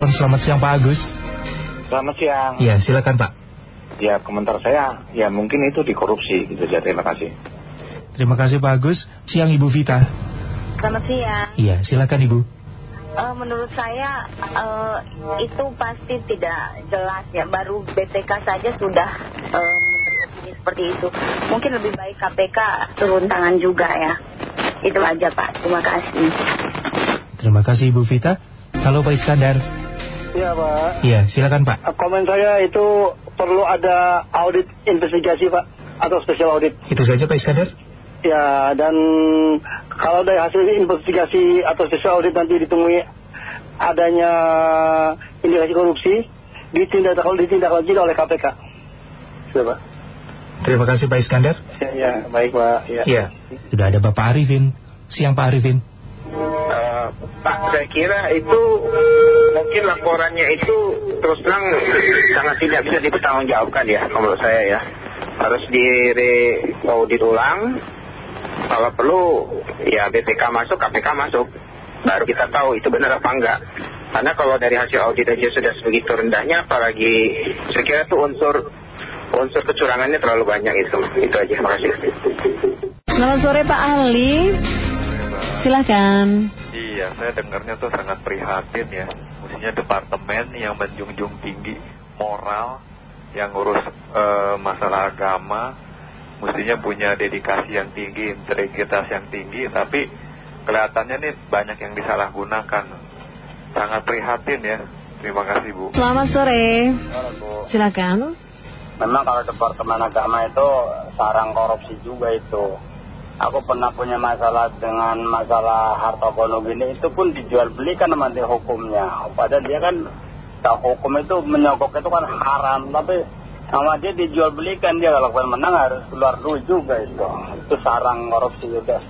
Selamat siang Pak Agus. Selamat siang. Iya, silakan Pak. Ya, komentar saya, ya mungkin itu dikorupsi gitu saja. Terima kasih. Terima kasih Pak Agus. Siang Ibu Vita. Selamat siang. Iya, silakan Ibu. Eh, menurut saya eh, itu pasti tidak jelas ya. Baru BPK saja sudah eh, opini seperti itu. Mungkin lebih baik KPK turun tangan juga ya. Itu aja Pak. Terima kasih. Terima kasih Ibu Vita. Halo Pak Iskandar. Iya Pak, Iya, silakan Pak. komen saya itu perlu ada audit investigasi Pak, atau special audit. Itu saja Pak Iskandar. Ya, dan kalau dari hasil investigasi atau special audit nanti ditemui adanya indikasi korupsi, ditindak kalau ditindaklanjuti oleh KPK. Sudah Pak. Terima kasih Pak Iskandar. Ya, ya baik Pak. Ya. Iya. Sudah ada Bapak Arifin. Siang Pak Arifin. Eh, Pak, saya kira itu mungkin laporannya itu terus terang sangat tidak bisa dipertanggungjawabkan ya menurut saya ya. Harus audit ulang. Kalau perlu ya BPK masuk, KPK masuk. Baru kita tahu itu benar apa enggak. Karena kalau dari hasil audit aja sudah sebegitu rendahnya, apalagi saya kira itu unsur unsur kecurangannya terlalu banyak itu. Itu aja, terima kasih. Selamat sore Pak Ali. Silakan. Iya, saya dengarnya tuh sangat prihatin ya. Mestinya departemen yang menjunjung tinggi moral, yang ngurus eh, masalah agama, mestinya punya dedikasi yang tinggi, integritas yang tinggi, tapi kelihatannya nih banyak yang disalahgunakan. Sangat prihatin ya. Terima kasih Bu. Selamat sore. Bu. Silakan. Memang kalau Departemen Agama itu sarang korupsi juga itu. Aku pernah punya masalah dengan masalah harta gono gini, itu pun dijual belikan dia hukumnya. Padahal dia kan, tahu hukum itu menyogok itu kan haram, tapi sama dia dijual belikan dia kalau pengen menang harus keluar duit juga itu. Itu sarang korupsi juga.